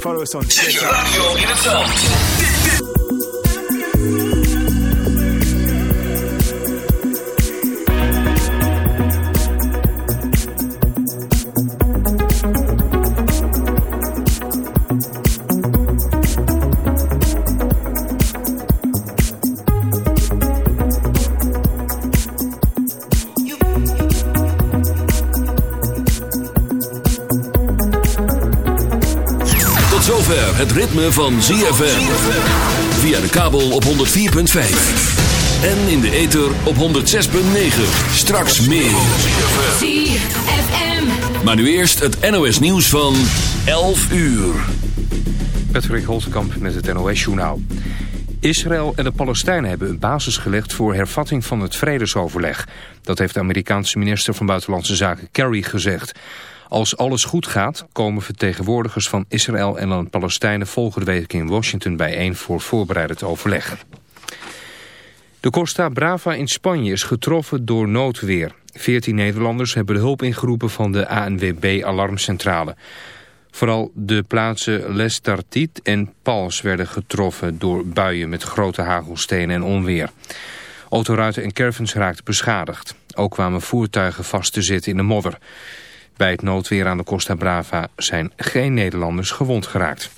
Follow us on Twitter. Ritme van ZFM. Via de kabel op 104.5. En in de ether op 106.9. Straks meer. ZFM. Maar nu eerst het NOS nieuws van 11 uur. Patrick Holtkamp met het NOS-journaal. Israël en de Palestijnen hebben een basis gelegd voor hervatting van het vredesoverleg. Dat heeft de Amerikaanse minister van Buitenlandse Zaken Kerry gezegd. Als alles goed gaat, komen vertegenwoordigers van Israël en de Palestijnen volgende week in Washington bijeen voor voorbereidend overleg. De Costa Brava in Spanje is getroffen door noodweer. Veertien Nederlanders hebben de hulp ingeroepen van de ANWB-alarmcentrale. Vooral de plaatsen Les Tartit en Pals werden getroffen door buien met grote hagelstenen en onweer. Autoruiten en caravans raakten beschadigd. Ook kwamen voertuigen vast te zitten in de modder. Bij het noodweer aan de Costa Brava zijn geen Nederlanders gewond geraakt.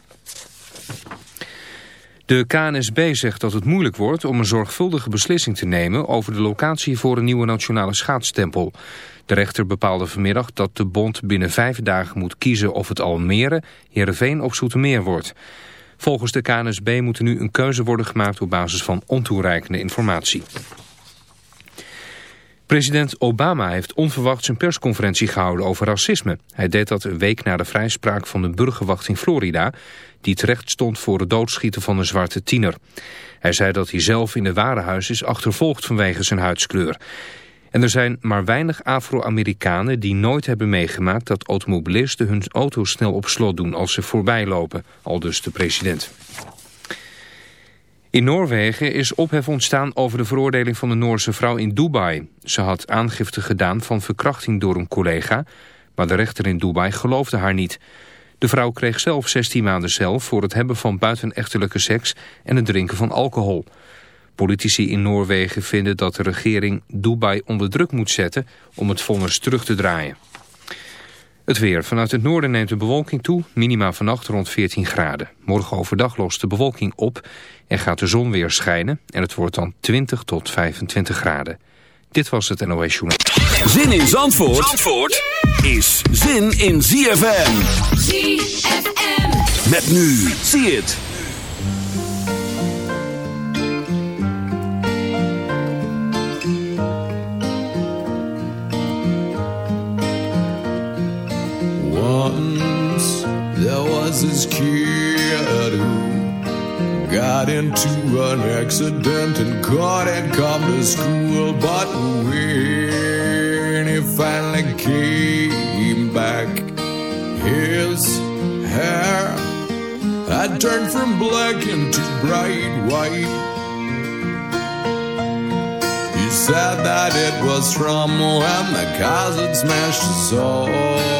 De KNSB zegt dat het moeilijk wordt om een zorgvuldige beslissing te nemen over de locatie voor een nieuwe nationale schaatstempel. De rechter bepaalde vanmiddag dat de bond binnen vijf dagen moet kiezen of het Almere, Heerenveen of Zoetermeer wordt. Volgens de KNSB moet er nu een keuze worden gemaakt op basis van ontoereikende informatie. President Obama heeft onverwachts een persconferentie gehouden over racisme. Hij deed dat een week na de vrijspraak van de burgerwacht in Florida... die terecht stond voor het doodschieten van een zwarte tiener. Hij zei dat hij zelf in de warenhuis is achtervolgd vanwege zijn huidskleur. En er zijn maar weinig Afro-Amerikanen die nooit hebben meegemaakt... dat automobilisten hun auto snel op slot doen als ze voorbij lopen, aldus de president. In Noorwegen is ophef ontstaan over de veroordeling van de Noorse vrouw in Dubai. Ze had aangifte gedaan van verkrachting door een collega, maar de rechter in Dubai geloofde haar niet. De vrouw kreeg zelf 16 maanden cel voor het hebben van buitenechtelijke seks en het drinken van alcohol. Politici in Noorwegen vinden dat de regering Dubai onder druk moet zetten om het vonnis terug te draaien. Het weer. Vanuit het noorden neemt de bewolking toe. Minima vannacht rond 14 graden. Morgen overdag lost de bewolking op en gaat de zon weer schijnen. En het wordt dan 20 tot 25 graden. Dit was het NOS Journal. Zin in Zandvoort, Zandvoort is zin in ZFM. ZFM. Met nu. Zie het. Once there was this kid who got into an accident and couldn't come to school. But when he finally came back, his hair had turned from black into bright white. He said that it was from when the had smashed his soul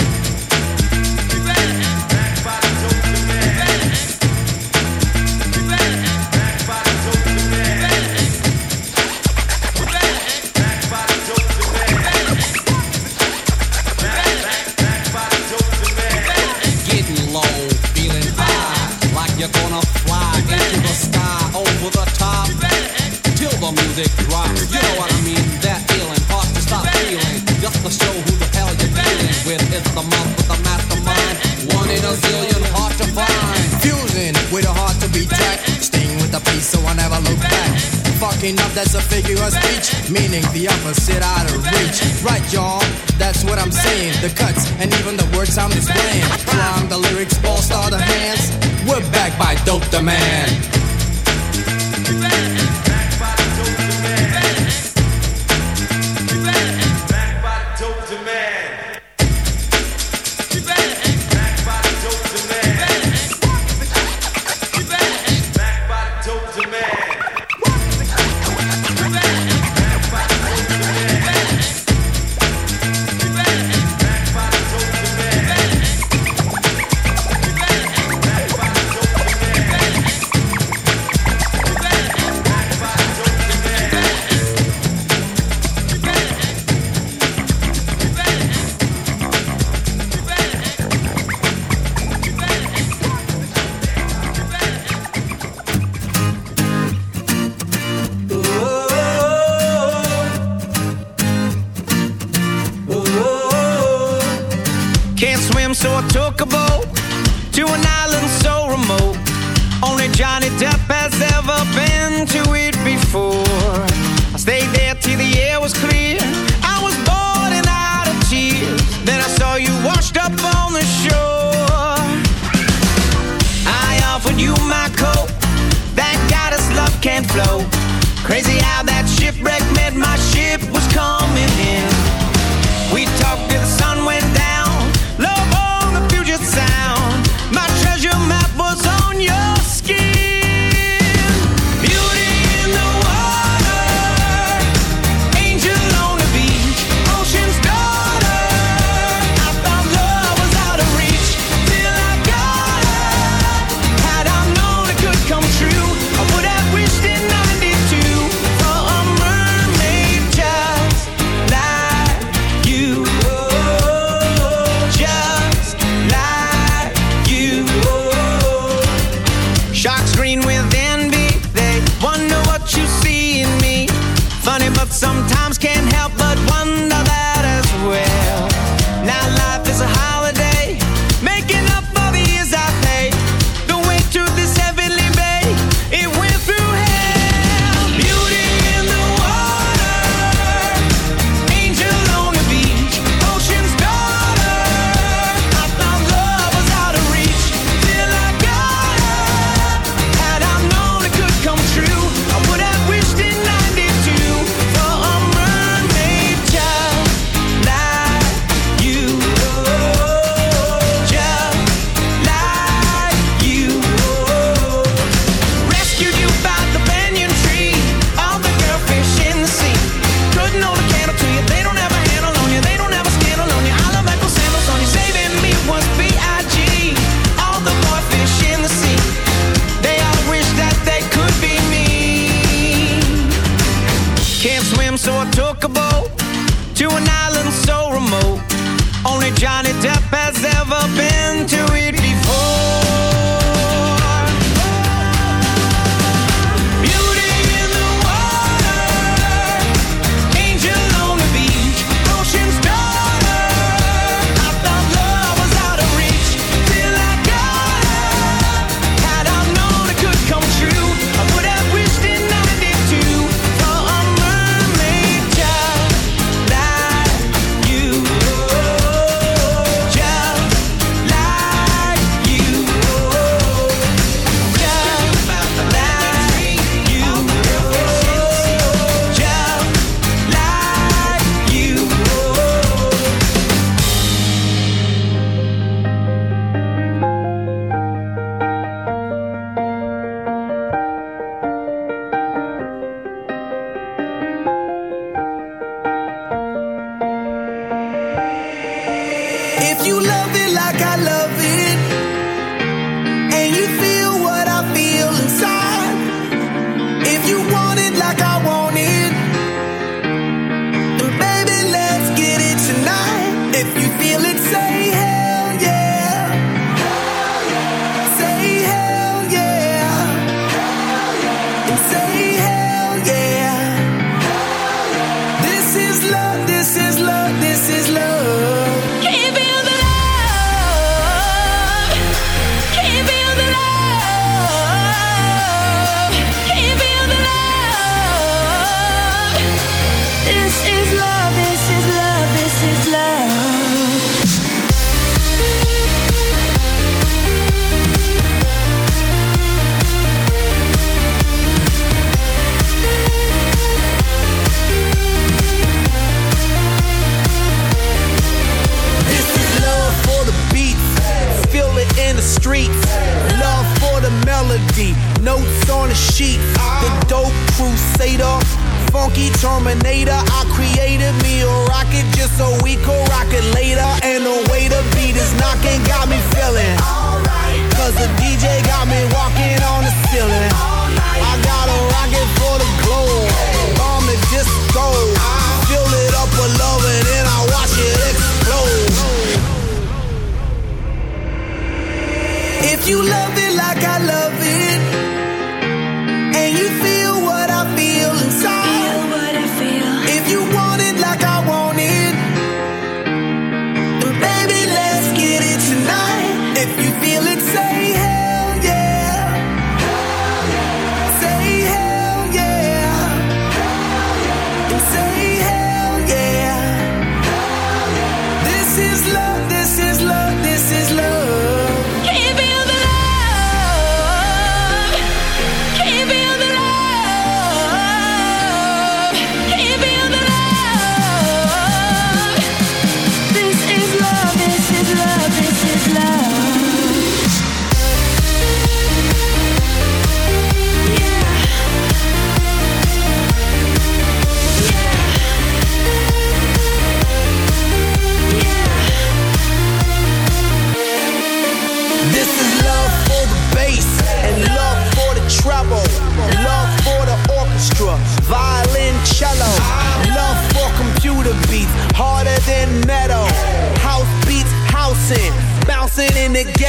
Right, y'all? That's what I'm saying. The cuts and even the words I'm displaying. From the lyrics, all star the hands. We're back by Dope Demand.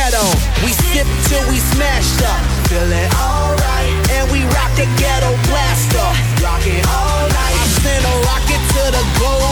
ghetto. We sip till we smashed up, feeling alright. And we rock the ghetto blaster, rock it all night. I send a rocket to the goal.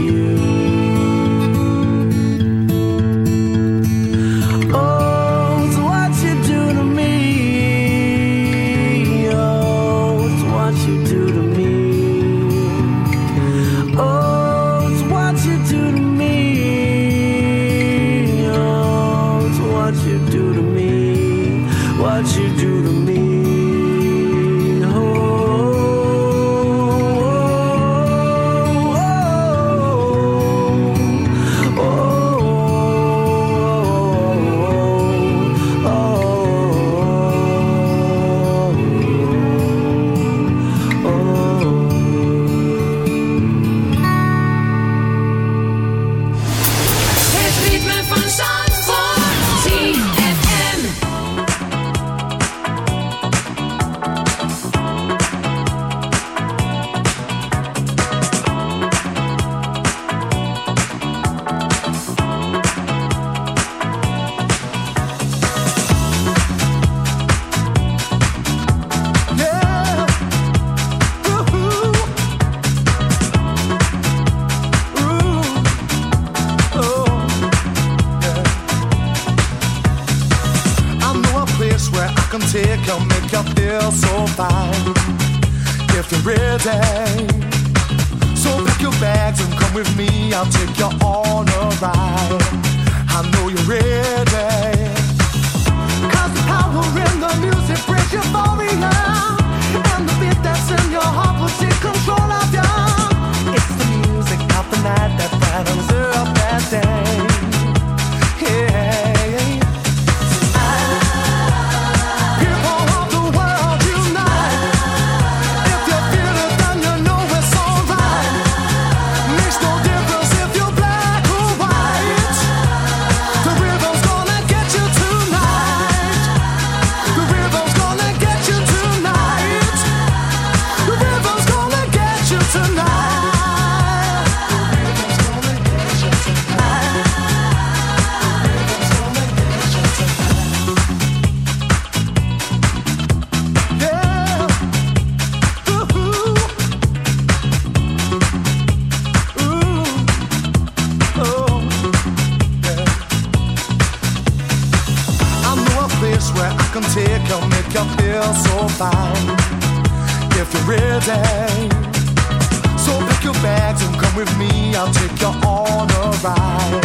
bags and come with me. I'll take you on a ride.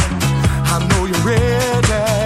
I know you're ready.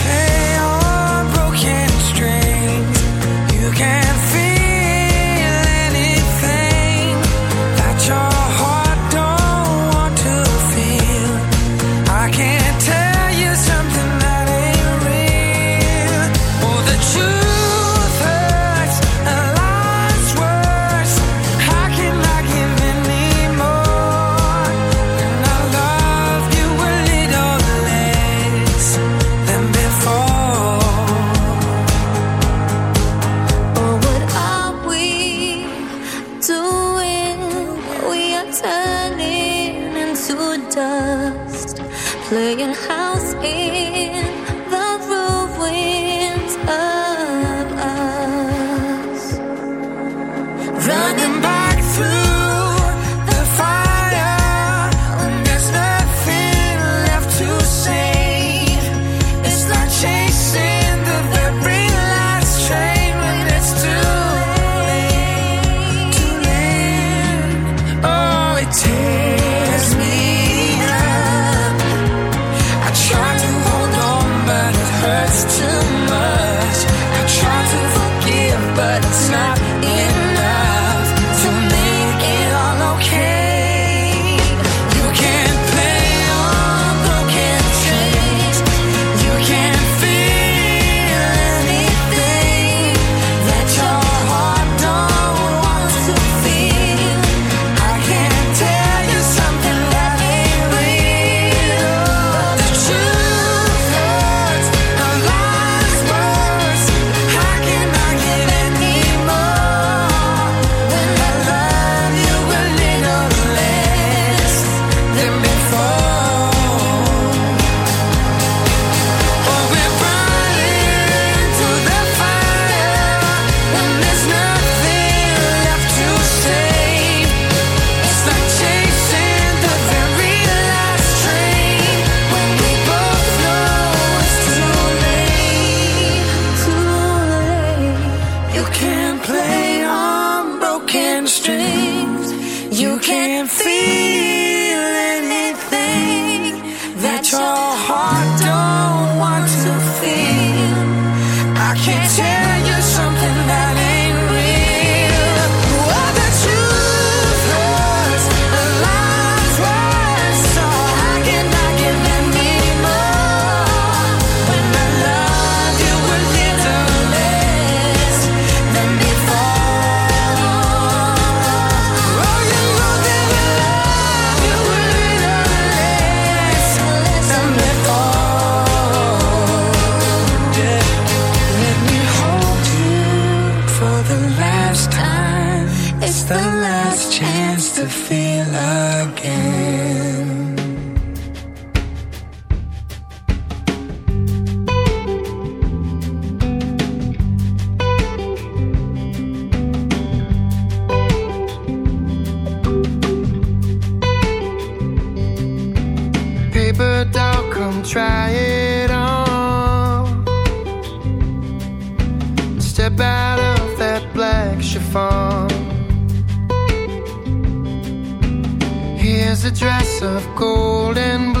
can't a dress of gold and blue.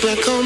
Get down,